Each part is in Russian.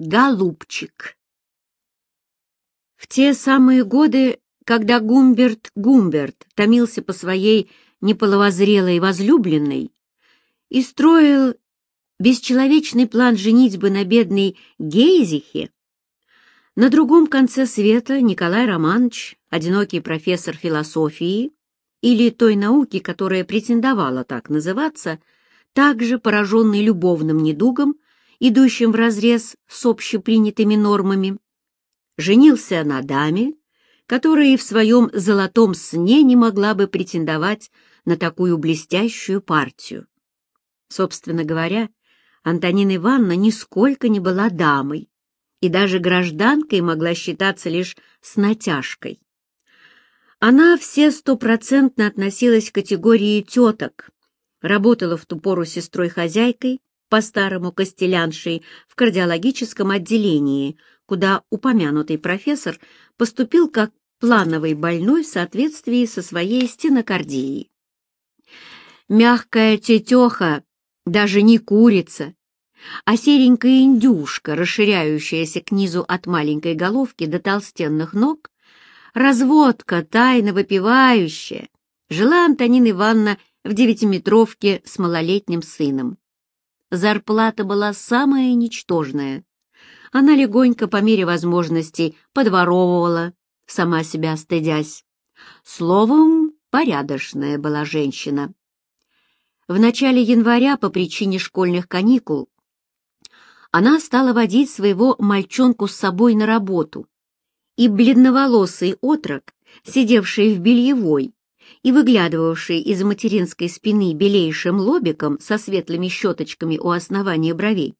Голубчик. В те самые годы, когда Гумберт Гумберт томился по своей неполовозрелой возлюбленной и строил бесчеловечный план женитьбы на бедной Гейзихе, на другом конце света Николай Романович, одинокий профессор философии или той науки, которая претендовала так называться, также пораженный любовным недугом, идущим вразрез с общепринятыми нормами, женился на даме, которая и в своем золотом сне не могла бы претендовать на такую блестящую партию. Собственно говоря, Антонина Ивановна нисколько не была дамой и даже гражданкой могла считаться лишь с натяжкой. Она все стопроцентно относилась к категории теток, работала в ту пору сестрой-хозяйкой, по-старому костеляншей, в кардиологическом отделении, куда упомянутый профессор поступил как плановый больной в соответствии со своей стенокардией. Мягкая тетеха, даже не курица, а серенькая индюшка, расширяющаяся к низу от маленькой головки до толстенных ног, разводка, тайно выпивающая, жила Антонина Ивановна в девятиметровке с малолетним сыном. Зарплата была самая ничтожная. Она легонько, по мере возможностей, подворовывала, сама себя стыдясь. Словом, порядочная была женщина. В начале января по причине школьных каникул она стала водить своего мальчонку с собой на работу, и бледноволосый отрок, сидевший в бельевой и выглядывавший из материнской спины белейшим лобиком со светлыми щеточками у основания бровей,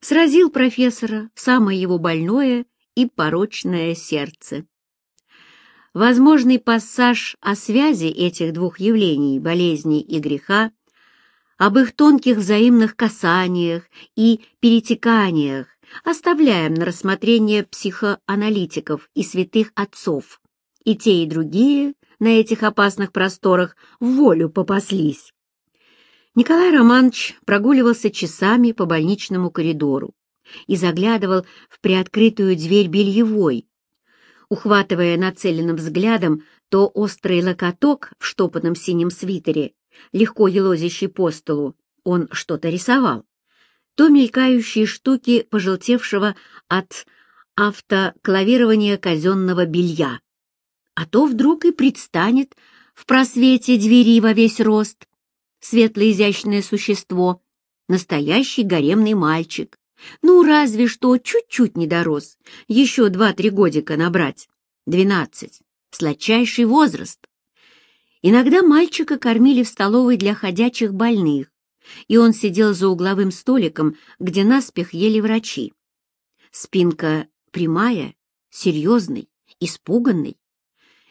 сразил профессора в самое его больное и порочное сердце. Возможный пассаж о связи этих двух явлений, болезни и греха, об их тонких взаимных касаниях и перетеканиях оставляем на рассмотрение психоаналитиков и святых отцов. И те, и другие на этих опасных просторах в волю попаслись. Николай Романович прогуливался часами по больничному коридору и заглядывал в приоткрытую дверь бельевой, ухватывая нацеленным взглядом то острый локоток в штопанном синем свитере, легко елозящий по столу, он что-то рисовал, то мелькающие штуки пожелтевшего от автоклавирования казенного белья а то вдруг и предстанет в просвете двери во весь рост. Светло-изящное существо, настоящий гаремный мальчик. Ну, разве что чуть-чуть не дорос, еще два-три годика набрать. Двенадцать. Сладчайший возраст. Иногда мальчика кормили в столовой для ходячих больных, и он сидел за угловым столиком, где наспех ели врачи. Спинка прямая, серьезный, испуганный,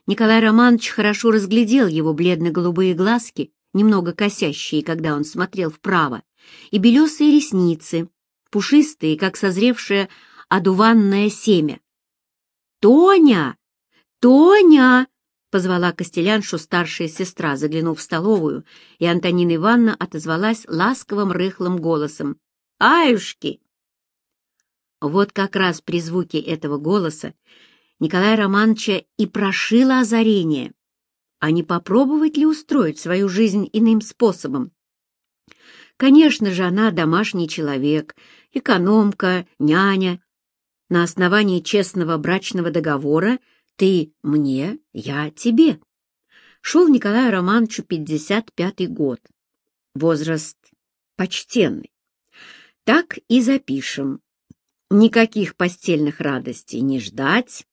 Николай Романович хорошо разглядел его бледно-голубые глазки, немного косящие, когда он смотрел вправо, и белесые ресницы, пушистые, как созревшее одуванное семя. «Тоня! Тоня!» — позвала Костеляншу старшая сестра, заглянув в столовую, и Антонина Ивановна отозвалась ласковым рыхлым голосом. «Аюшки!» Вот как раз при звуке этого голоса Николая Романовича и прошило озарение. А не попробовать ли устроить свою жизнь иным способом? Конечно же, она домашний человек, экономка, няня. На основании честного брачного договора ты мне, я тебе. Шел Николаю Романовичу 55-й год. Возраст почтенный. Так и запишем. Никаких постельных радостей не ждать,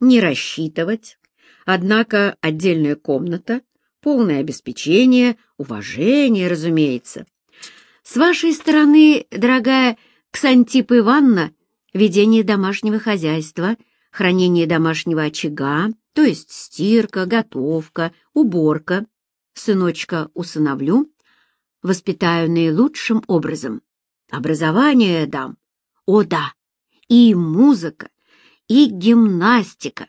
не рассчитывать. Однако отдельная комната, полное обеспечение, уважение, разумеется. С вашей стороны, дорогая Ксантипа Ивановна, ведение домашнего хозяйства, хранение домашнего очага, то есть стирка, готовка, уборка. Сыночка усыновлю, воспитаю наилучшим образом. Образование дам. О да, и музыка, и гимнастика.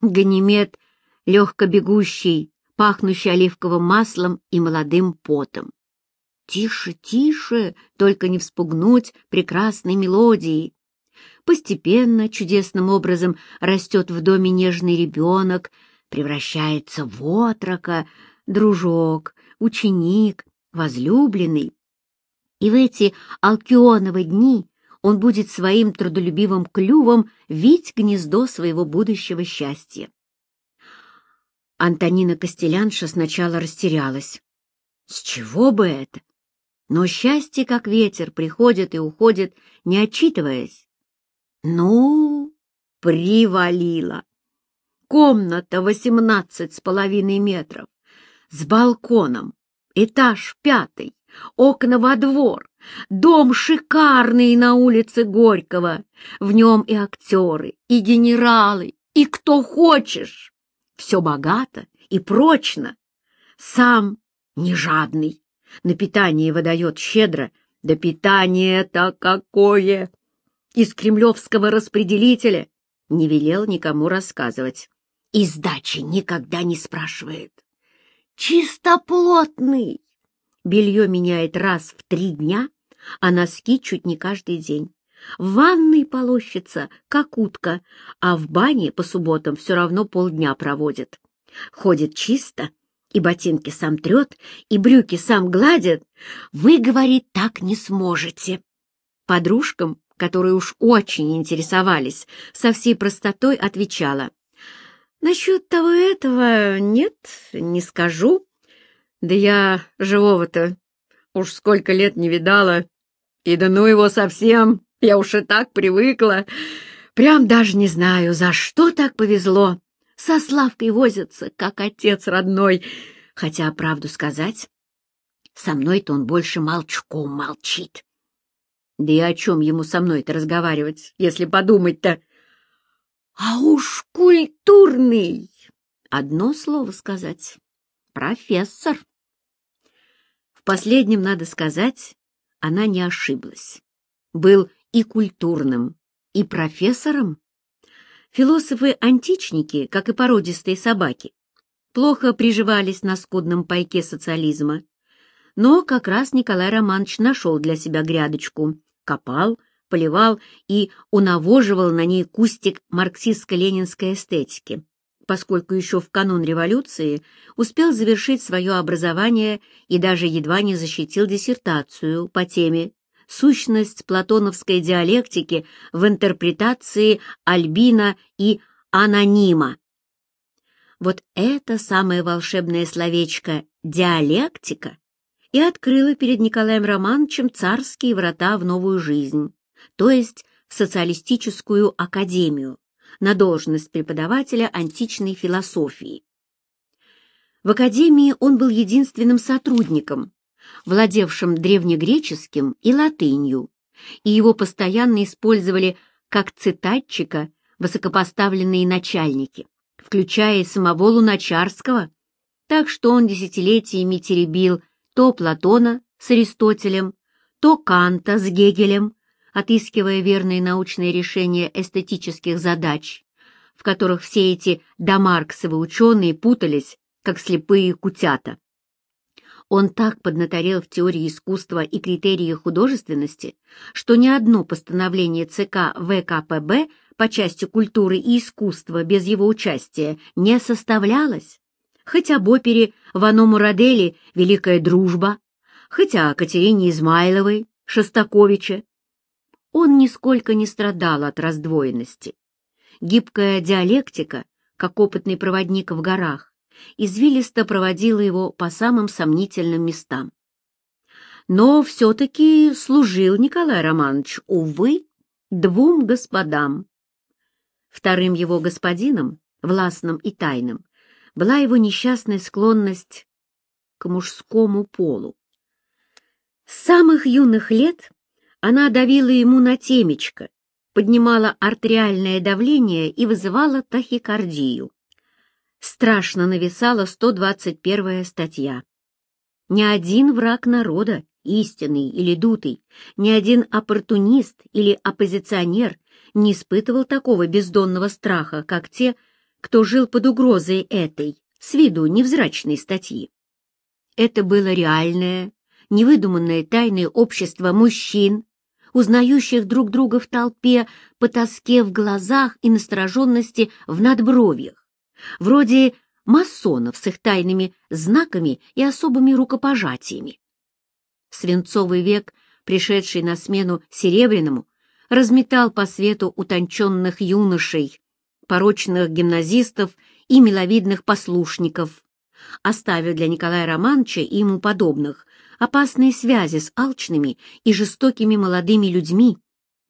Ганимед легко бегущий, пахнущий оливковым маслом и молодым потом. Тише, тише, только не вспугнуть прекрасной мелодии. Постепенно, чудесным образом, растет в доме нежный ребенок, превращается в отрока, дружок, ученик, возлюбленный. И в эти алкионовые дни он будет своим трудолюбивым клювом вить гнездо своего будущего счастья. Антонина Костелянша сначала растерялась. С чего бы это? Но счастье, как ветер, приходит и уходит, не отчитываясь. Ну, привалило. Комната восемнадцать с половиной метров, с балконом, этаж пятый, окна во двор, дом шикарный на улице Горького, в нем и актеры, и генералы, и кто хочешь. Все богато и прочно. Сам не жадный, на питание выдает щедро, да питание-то какое! Из кремлевского распределителя не велел никому рассказывать. И сдачи никогда не спрашивает. Чистоплотный! Белье меняет раз в три дня, а носки чуть не каждый день. В ванной полощется, как утка, а в бане по субботам все равно полдня проводит. Ходит чисто, и ботинки сам трет, и брюки сам гладит. Вы, говорит, так не сможете. Подружкам, которые уж очень интересовались, со всей простотой отвечала. Насчет того этого нет, не скажу. Да я живого-то уж сколько лет не видала. И да ну его совсем, я уж и так привыкла. Прям даже не знаю, за что так повезло. Со Славкой возится, как отец родной. Хотя, правду сказать, со мной-то он больше молчком молчит. Да и о чем ему со мной-то разговаривать, если подумать-то? А уж культурный! Одно слово сказать. Профессор. Последнем, надо сказать, она не ошиблась. Был и культурным, и профессором. Философы-античники, как и породистые собаки, плохо приживались на скудном пайке социализма. Но как раз Николай Романович нашел для себя грядочку, копал, поливал и унавоживал на ней кустик марксистско-ленинской эстетики поскольку еще в канун революции успел завершить свое образование и даже едва не защитил диссертацию по теме «Сущность платоновской диалектики в интерпретации Альбина и анонима». Вот это самое волшебное словечко «диалектика» и открыло перед Николаем Романовичем царские врата в новую жизнь, то есть в социалистическую академию, на должность преподавателя античной философии. В академии он был единственным сотрудником, владевшим древнегреческим и латынью, и его постоянно использовали как цитатчика высокопоставленные начальники, включая самого Луначарского, так что он десятилетиями теребил то Платона с Аристотелем, то Канта с Гегелем, отыскивая верные научные решения эстетических задач, в которых все эти домарксовы ученые путались, как слепые кутята. Он так поднаторел в теории искусства и критериях художественности, что ни одно постановление ЦК ВКПБ по части культуры и искусства без его участия не составлялось. Хоть об опере Вано Мурадели «Великая дружба», хоть о Катерине Измайловой, Шостаковича, он нисколько не страдал от раздвоенности. Гибкая диалектика, как опытный проводник в горах, извилисто проводила его по самым сомнительным местам. Но все-таки служил Николай Романович, увы, двум господам. Вторым его господином, властным и тайным, была его несчастная склонность к мужскому полу. С самых юных лет она давила ему на темечко, поднимала артериальное давление и вызывала тахикардию. Страшно нависала 121-я статья. Ни один враг народа, истинный или дутый, ни один оппортунист или оппозиционер не испытывал такого бездонного страха, как те, кто жил под угрозой этой, с виду невзрачной статьи. Это было реальное, невыдуманное тайное общество мужчин, узнающих друг друга в толпе по тоске в глазах и настороженности в надбровьях, вроде масонов с их тайными знаками и особыми рукопожатиями. Свинцовый век, пришедший на смену Серебряному, разметал по свету утонченных юношей, порочных гимназистов и миловидных послушников, оставив для Николая Романовича и ему подобных опасные связи с алчными и жестокими молодыми людьми,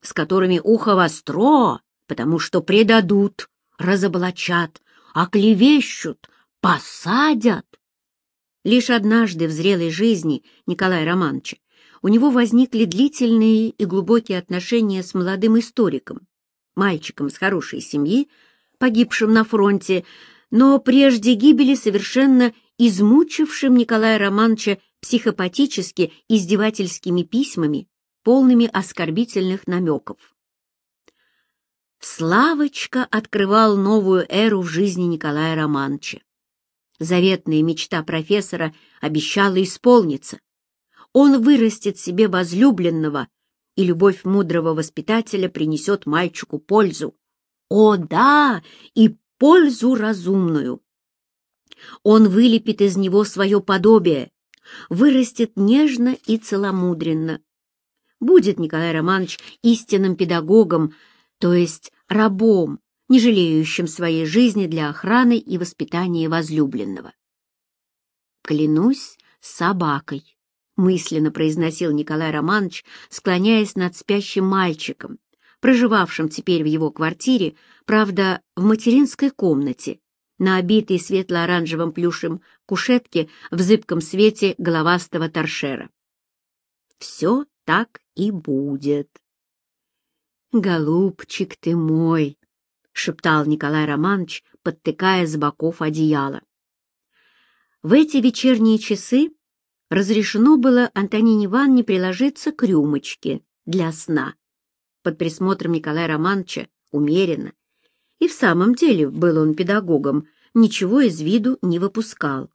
с которыми ухо востро, потому что предадут, разоблачат, оклевещут, посадят. Лишь однажды в зрелой жизни Николая Романовича у него возникли длительные и глубокие отношения с молодым историком, мальчиком из хорошей семьи, погибшим на фронте, но прежде гибели совершенно измучившим Николая Романовича психопатически издевательскими письмами, полными оскорбительных намеков. Славочка открывал новую эру в жизни Николая Романовича. Заветная мечта профессора обещала исполниться. Он вырастет себе возлюбленного, и любовь мудрого воспитателя принесет мальчику пользу. О, да, и пользу разумную. Он вылепит из него свое подобие, вырастет нежно и целомудренно. Будет Николай Романович истинным педагогом, то есть рабом, не жалеющим своей жизни для охраны и воспитания возлюбленного. «Клянусь собакой», — мысленно произносил Николай Романович, склоняясь над спящим мальчиком, проживавшим теперь в его квартире, правда, в материнской комнате, на обитой светло-оранжевым плюшем кушетке в зыбком свете головастого торшера. Все так и будет. «Голубчик ты мой!» — шептал Николай Романович, подтыкая с боков одеяло. В эти вечерние часы разрешено было Антонине Ивановне приложиться к рюмочке для сна. Под присмотром Николая Романовича умеренно, и в самом деле был он педагогом, ничего из виду не выпускал.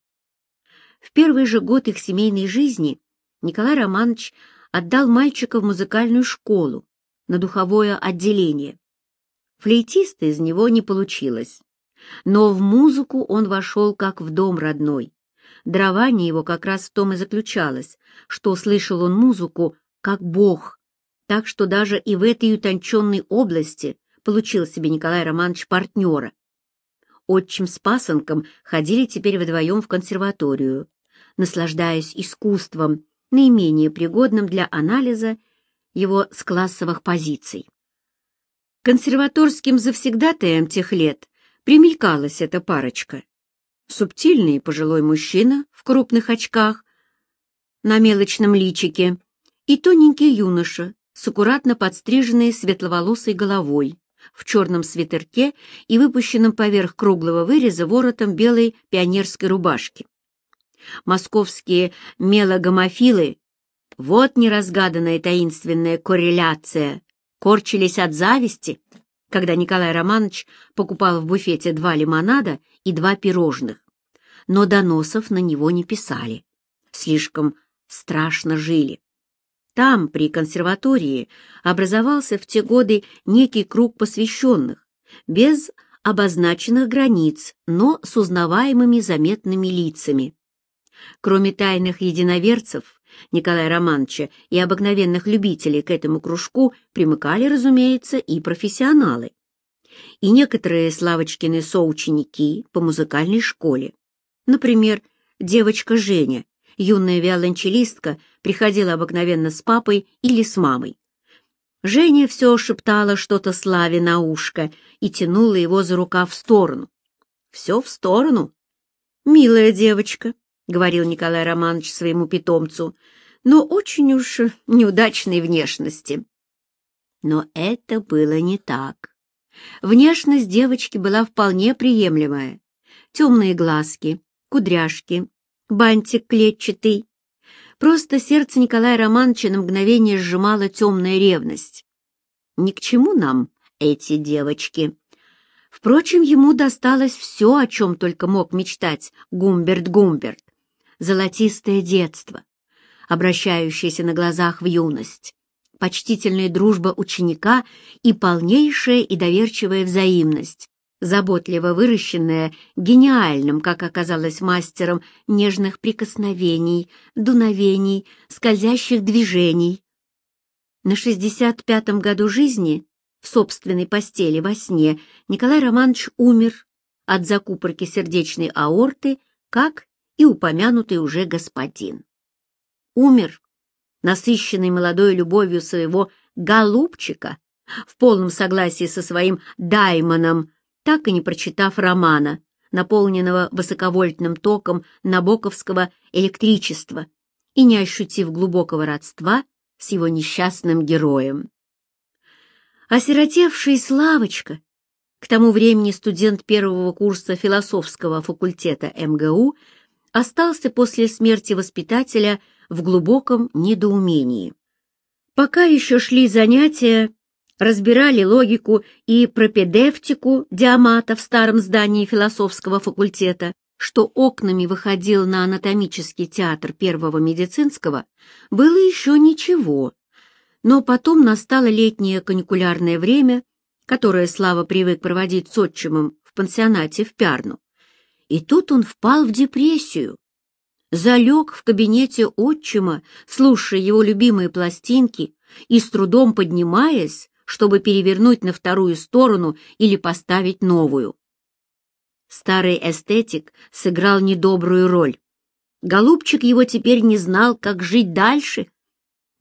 В первый же год их семейной жизни Николай Романович отдал мальчика в музыкальную школу на духовое отделение. Флейтиста из него не получилось, но в музыку он вошел как в дом родной. Дрование его как раз в том и заключалось, что слышал он музыку как Бог, так что даже и в этой утонченной области получил себе Николай Романович партнера. Отчим с пасынком ходили теперь вдвоем в консерваторию, наслаждаясь искусством, наименее пригодным для анализа его с классовых позиций. Консерваторским завсегдатаем тех лет примелькалась эта парочка. Субтильный пожилой мужчина в крупных очках, на мелочном личике, и тоненький юноша с аккуратно подстриженной светловолосой головой, в черном свитерке и выпущенном поверх круглого выреза воротом белой пионерской рубашки. Московские мелогомофилы, вот неразгаданная таинственная корреляция, корчились от зависти, когда Николай Романович покупал в буфете два лимонада и два пирожных, но доносов на него не писали, слишком страшно жили. Там, при консерватории, образовался в те годы некий круг посвященных, без обозначенных границ, но с узнаваемыми заметными лицами. Кроме тайных единоверцев Николая Романовича и обыкновенных любителей к этому кружку примыкали, разумеется, и профессионалы. И некоторые Славочкины соученики по музыкальной школе. Например, девочка Женя, юная виолончелистка приходила обыкновенно с папой или с мамой. Женя все шептала что-то Славе на ушко и тянула его за рукав в сторону. Все в сторону. «Милая девочка», — говорил Николай Романович своему питомцу, «но очень уж неудачной внешности». Но это было не так. Внешность девочки была вполне приемлемая. Темные глазки, кудряшки, бантик клетчатый. Просто сердце Николая Романовича на мгновение сжимала темная ревность. Ни к чему нам эти девочки. Впрочем, ему досталось все, о чем только мог мечтать Гумберт Гумберт. Золотистое детство, обращающееся на глазах в юность, почтительная дружба ученика и полнейшая и доверчивая взаимность, заботливо выращенная гениальным, как оказалось мастером, нежных прикосновений, дуновений, скользящих движений. На 65-м году жизни, в собственной постели во сне, Николай Романович умер от закупорки сердечной аорты, как и упомянутый уже господин. Умер, насыщенный молодой любовью своего голубчика, в полном согласии со своим даймоном, так и не прочитав романа, наполненного высоковольтным током набоковского электричества, и не ощутив глубокого родства с его несчастным героем. Осиротевший Славочка, к тому времени студент первого курса философского факультета МГУ, остался после смерти воспитателя в глубоком недоумении. Пока еще шли занятия, разбирали логику и пропедевтику диамата в старом здании философского факультета, что окнами выходил на анатомический театр первого медицинского, было еще ничего. Но потом настало летнее каникулярное время, которое Слава привык проводить с отчимом в пансионате в Пярну. И тут он впал в депрессию. Залег в кабинете отчима, слушая его любимые пластинки и с трудом поднимаясь, чтобы перевернуть на вторую сторону или поставить новую. Старый эстетик сыграл недобрую роль. Голубчик его теперь не знал, как жить дальше.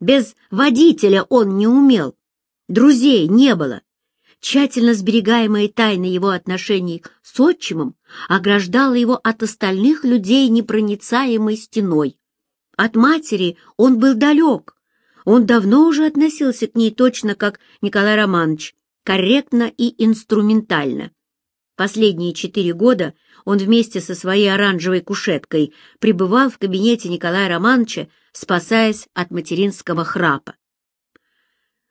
Без водителя он не умел, друзей не было. Тщательно сберегаемая тайна его отношений с отчимом ограждала его от остальных людей непроницаемой стеной. От матери он был далек, он давно уже относился к ней точно как Николай Романович, корректно и инструментально. Последние четыре года он вместе со своей оранжевой кушеткой пребывал в кабинете Николая Романовича, спасаясь от материнского храпа.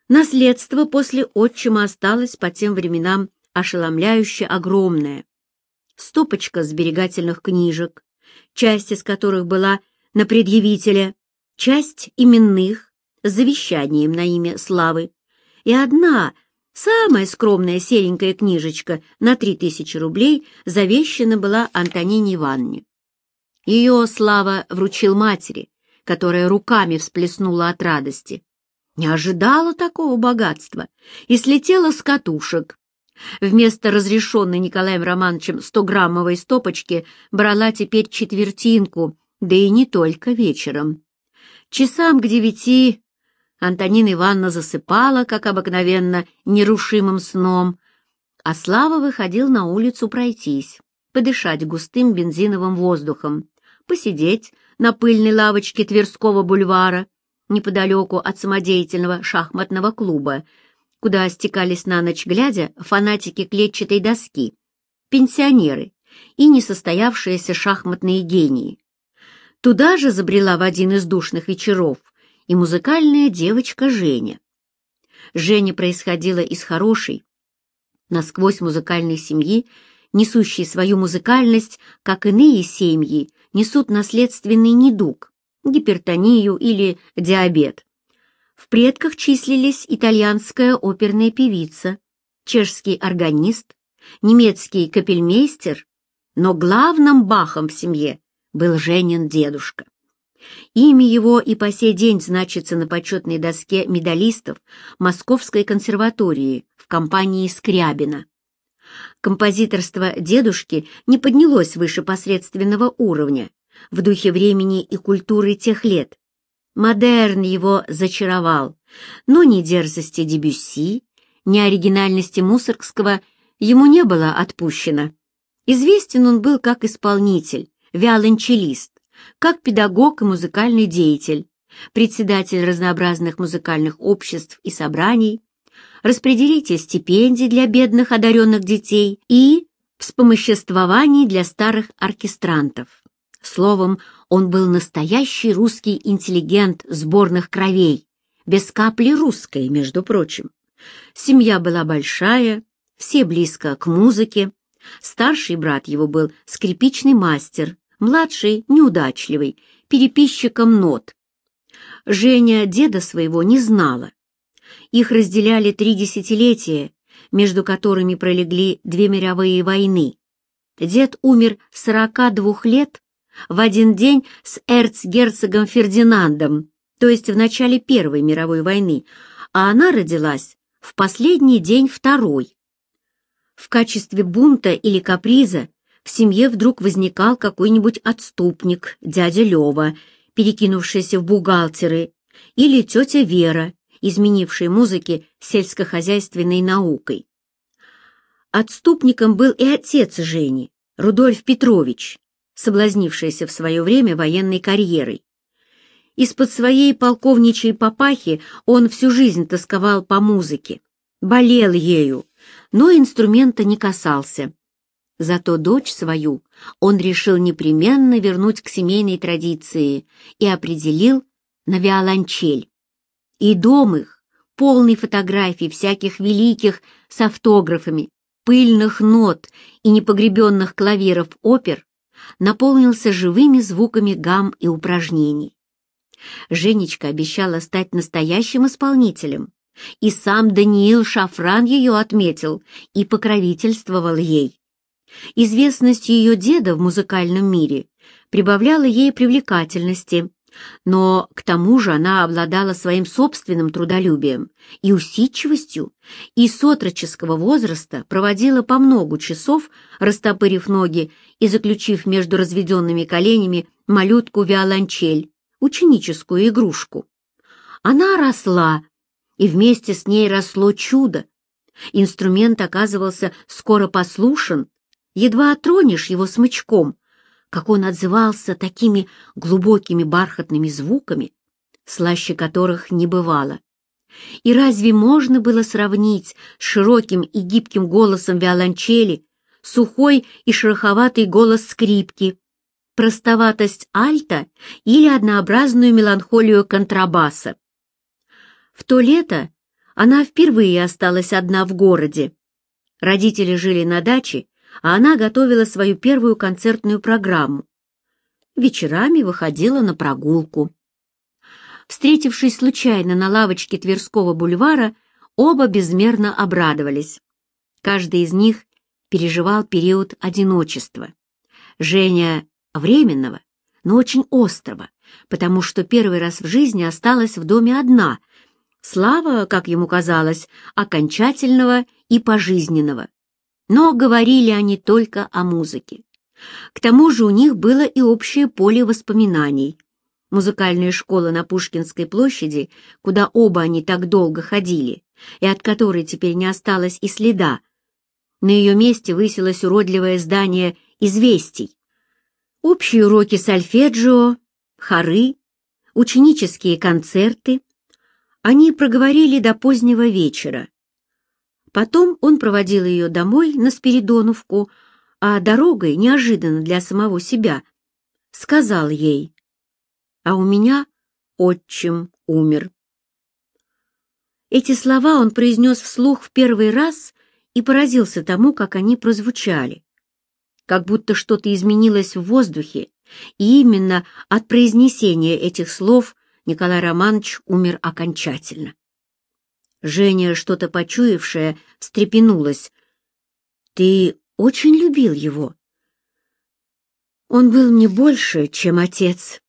Наследство после отчима осталось по тем временам ошеломляюще огромное. Стопочка сберегательных книжек, часть из которых была на предъявителя, часть именных, завещанием на имя Славы, и одна, самая скромная серенькая книжечка на три тысячи рублей завещана была Антонине Ивановне. Ее Слава вручил матери, которая руками всплеснула от радости. Не ожидала такого богатства и слетела с катушек. Вместо разрешенной Николаем Романовичем 100-граммовой стопочки брала теперь четвертинку, да и не только вечером. Часам к девяти Антонина Ивановна засыпала, как обыкновенно, нерушимым сном, а Слава выходил на улицу пройтись, подышать густым бензиновым воздухом, посидеть на пыльной лавочке Тверского бульвара, неподалеку от самодеятельного шахматного клуба, куда стекались на ночь глядя фанатики клетчатой доски, пенсионеры и несостоявшиеся шахматные гении. Туда же забрела в один из душных вечеров и музыкальная девочка Женя. Женя происходила из хорошей, насквозь музыкальной семьи, несущей свою музыкальность, как иные семьи несут наследственный недуг, гипертонию или диабет. В предках числились итальянская оперная певица, чешский органист, немецкий капельмейстер, но главным бахом в семье был Женин дедушка. Имя его и по сей день значится на почетной доске медалистов Московской консерватории в компании Скрябина. Композиторство дедушки не поднялось выше посредственного уровня, в духе времени и культуры тех лет. Модерн его зачаровал, но ни дерзости Дебюсси, ни оригинальности Мусоргского ему не было отпущено. Известен он был как исполнитель, виолончелист, как педагог и музыкальный деятель, председатель разнообразных музыкальных обществ и собраний, распределитель стипендий для бедных одаренных детей и вспомоществований для старых оркестрантов. Словом, он был настоящий русский интеллигент сборных кровей, без капли русской, между прочим. Семья была большая, все близко к музыке. Старший брат его был скрипичный мастер, младший — неудачливый, переписчиком нот. Женя деда своего не знала, Их разделяли три десятилетия, между которыми пролегли две мировые войны. Дед умер 42 лет в один день с эрцгерцогом Фердинандом, то есть в начале Первой мировой войны, а она родилась в последний день Второй. В качестве бунта или каприза в семье вдруг возникал какой-нибудь отступник, дядя Лева, перекинувшийся в бухгалтеры, или тетя Вера, изменившая музыки сельскохозяйственной наукой. Отступником был и отец Жени, Рудольф Петрович, соблазнившийся в свое время военной карьерой. Из-под своей полковничьей папахи он всю жизнь тосковал по музыке, болел ею, но инструмента не касался. Зато дочь свою он решил непременно вернуть к семейной традиции и определил на виолончель. И дом их, полный фотографий всяких великих с автографами, пыльных нот и непогребенных клавиров опер, наполнился живыми звуками гамм и упражнений. Женечка обещала стать настоящим исполнителем, и сам Даниил Шафран ее отметил и покровительствовал ей. Известность ее деда в музыкальном мире прибавляла ей привлекательности, но к тому же она обладала своим собственным трудолюбием и усидчивостью, и с отроческого возраста проводила по многу часов, растопырив ноги и заключив между разведенными коленями малютку-виолончель, ученическую игрушку. Она росла, и вместе с ней росло чудо. Инструмент оказывался скоро послушен, едва тронешь его смычком, как он отзывался такими глубокими бархатными звуками, слаще которых не бывало. И разве можно было сравнить с широким и гибким голосом виолончели сухой и шероховатый голос скрипки, простоватость альта или однообразную меланхолию контрабаса? В то лето она впервые осталась одна в городе. Родители жили на даче, а она готовила свою первую концертную программу. Вечерами выходила на прогулку. Встретившись случайно на лавочке Тверского бульвара, оба безмерно обрадовались. Каждый из них переживал период одиночества. Женя — временного, но очень острого, потому что первый раз в жизни осталась в доме одна. Слава, как ему казалось, окончательного и пожизненного но говорили они только о музыке. К тому же у них было и общее поле воспоминаний. Музыкальная школа на Пушкинской площади, куда оба они так долго ходили, и от которой теперь не осталось и следа. На ее месте высилось уродливое здание «Известий». Общие уроки сольфеджио, хоры, ученические концерты. Они проговорили до позднего вечера, Потом он проводил ее домой на Спиридоновку, а дорогой, неожиданно для самого себя, сказал ей, «А у меня отчим умер». Эти слова он произнес вслух в первый раз и поразился тому, как они прозвучали. Как будто что-то изменилось в воздухе, и именно от произнесения этих слов Николай Романович умер окончательно. Женя, что-то почуявшая, встрепенулась. «Ты очень любил его?» «Он был мне больше, чем отец».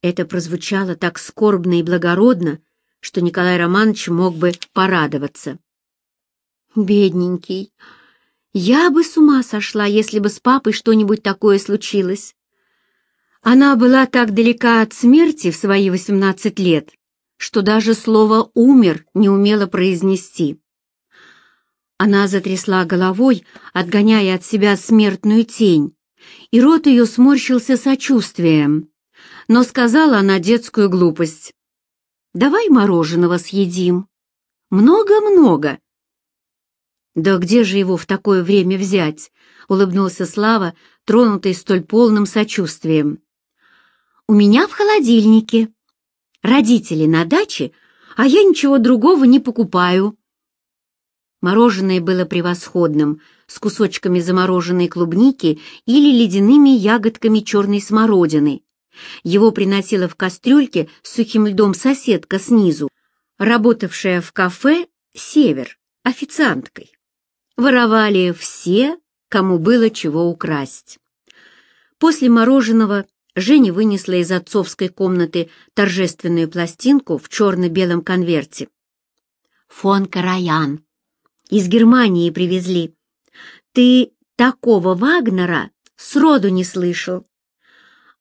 Это прозвучало так скорбно и благородно, что Николай Романович мог бы порадоваться. «Бедненький, я бы с ума сошла, если бы с папой что-нибудь такое случилось. Она была так далека от смерти в свои восемнадцать лет, что даже слово «умер» не умела произнести. Она затрясла головой, отгоняя от себя смертную тень, и рот ее сморщился сочувствием. Но сказала она детскую глупость. «Давай мороженого съедим. Много-много». «Да где же его в такое время взять?» — улыбнулся Слава, тронутый столь полным сочувствием. «У меня в холодильнике», Родители на даче, а я ничего другого не покупаю. Мороженое было превосходным, с кусочками замороженной клубники или ледяными ягодками черной смородины. Его приносила в кастрюльке с сухим льдом соседка снизу. работавшая в кафе «Север» официанткой. Воровали все, кому было чего украсть. После мороженого Женя вынесла из отцовской комнаты торжественную пластинку в черно-белом конверте. «Фон Караян. Из Германии привезли. Ты такого Вагнера сроду не слышал».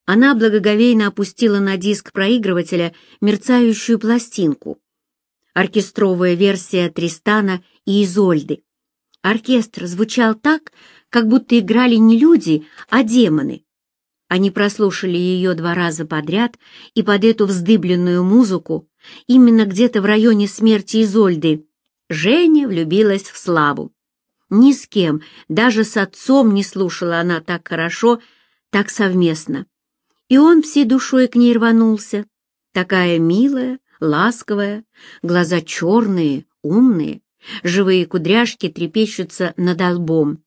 Она благоговейно опустила на диск проигрывателя мерцающую пластинку. Оркестровая версия Тристана и Изольды. Оркестр звучал так, как будто играли не люди, а демоны. Они прослушали ее два раза подряд, и под эту вздыбленную музыку, именно где-то в районе смерти Изольды, Женя влюбилась в Славу. Ни с кем, даже с отцом не слушала она так хорошо, так совместно. И он всей душой к ней рванулся. Такая милая, ласковая, глаза черные, умные, живые кудряшки трепещутся над лбом.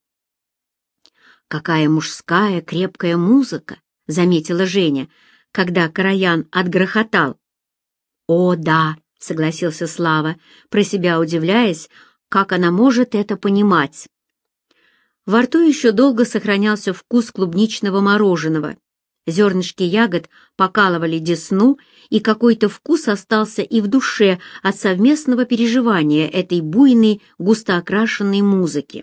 «Какая мужская крепкая музыка!» — заметила Женя, когда Караян отгрохотал. «О, да!» — согласился Слава, про себя удивляясь, как она может это понимать. Во рту еще долго сохранялся вкус клубничного мороженого. Зернышки ягод покалывали десну, и какой-то вкус остался и в душе от совместного переживания этой буйной, густо окрашенной музыки.